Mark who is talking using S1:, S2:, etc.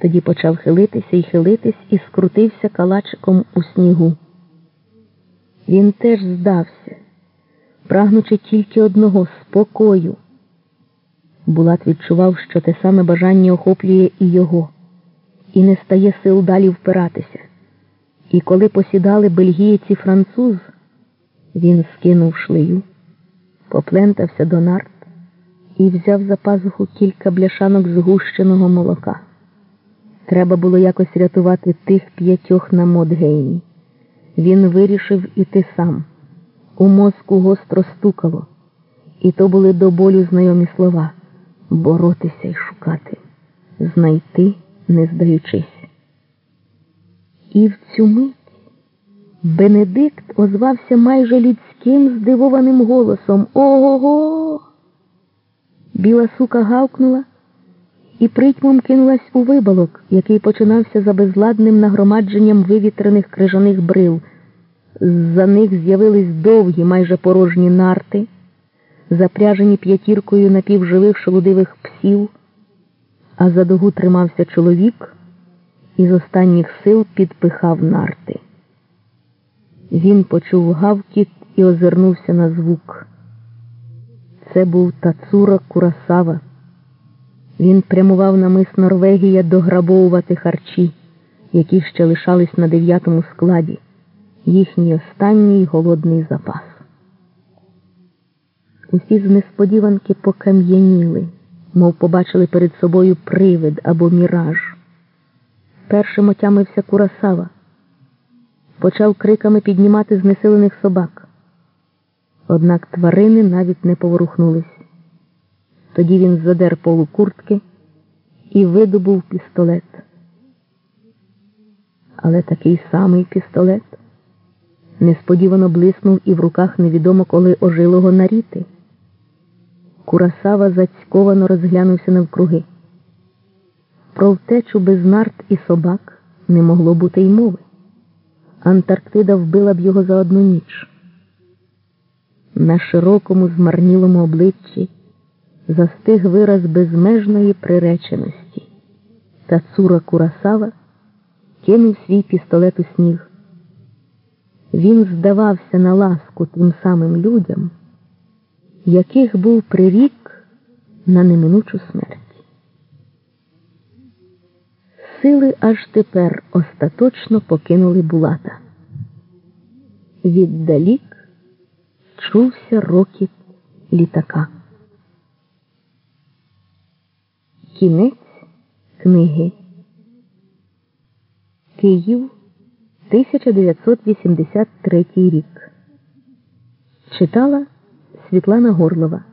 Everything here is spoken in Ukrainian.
S1: Тоді почав хилитися і хилитись і скрутився калачиком у снігу. Він теж здався, прагнучи тільки одного спокою. Булат відчував, що те саме бажання охоплює і його, і не стає сил далі впиратися. І коли посідали бельгієць і француз, він скинув шлею, поплентався до нарт і взяв за пазуху кілька бляшанок згущеного молока. Треба було якось рятувати тих п'ятьох на Модгейні. Він вирішив іти сам. У мозку гостро стукало, і то були до болю знайомі слова боротися і шукати, знайти, не здаючись. І в цю мить Бенедикт озвався майже людським здивованим голосом Ого-го! Біла сука гавкнула і притьмом кинулась у вибалок, який починався за безладним нагромадженням вивітрених крижаних брил. З-за них з'явились довгі, майже порожні нарти, запряжені п'ятіркою напівживих шолудивих псів, а за дугу тримався чоловік і з останніх сил підпихав нарти. Він почув гавкіт і озирнувся на звук. Це був Тацура Курасава. Він прямував на мис Норвегія дограбовувати харчі, які ще лишались на дев'ятому складі, їхній останній голодний запас. Усі з несподіванки покам'яніли, мов побачили перед собою привид або міраж. Першим отямився Курасава, почав криками піднімати знесилених собак. Однак тварини навіть не поворухнулись. Тоді він задер полу куртки і видобув пістолет. Але такий самий пістолет несподівано блиснув і в руках невідомо коли ожилого наріти. Курасава зацьковано розглянувся навкруги. Про втечу без нарт і собак не могло бути й мови. Антарктида вбила б його за одну ніч. На широкому змарнілому обличчі застиг вираз безмежної приреченості. Та цура Курасава кинув свій пістолет у сніг. Він здавався на ласку тим самим людям, яких був прирік на неминучу смерть. Сили аж тепер остаточно покинули Булата. Віддалік чувся рокіт літака. Кінець книги Київ 1983 рік. Читала Світлана Горлова